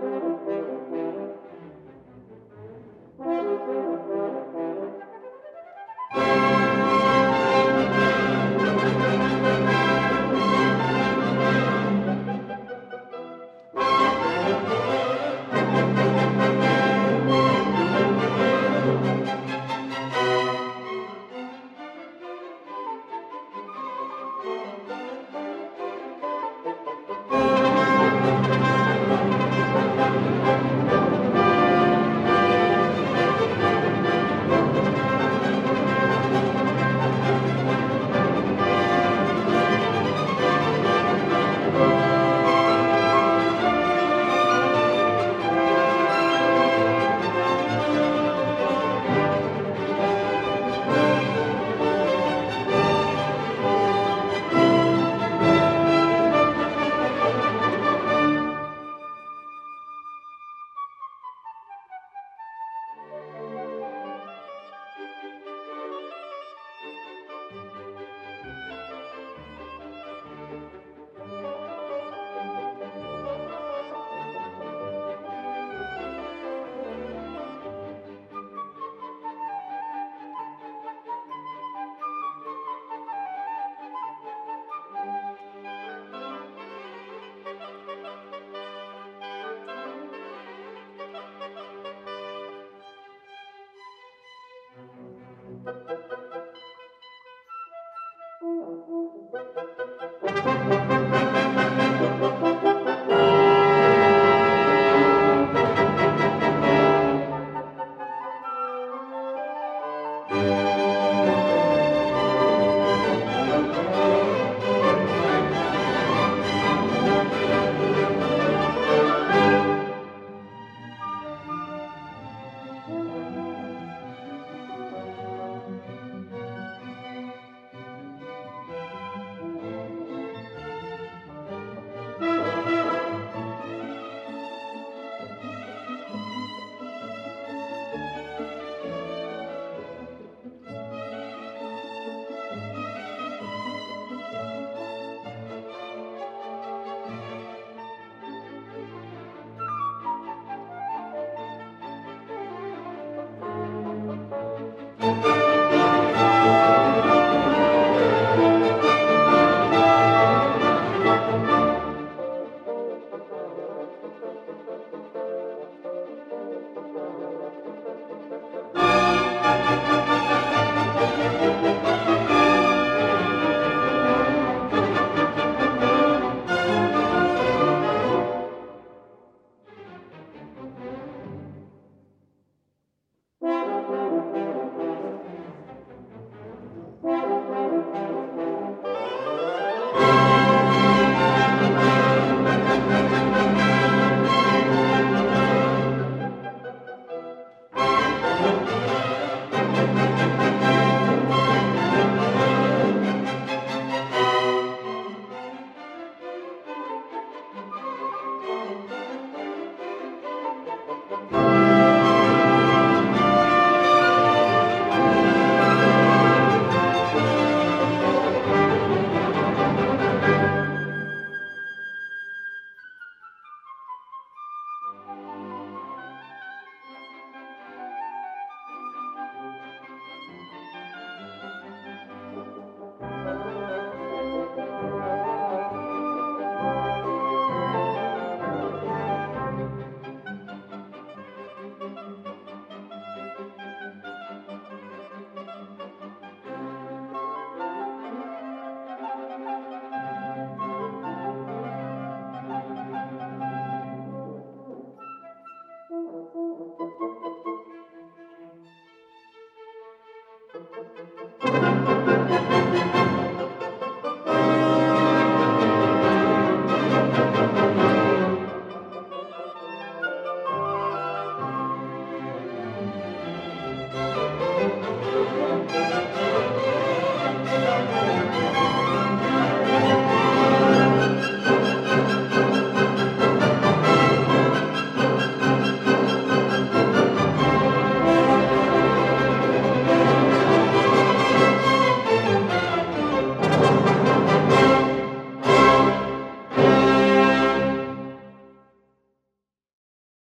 Thank you. Música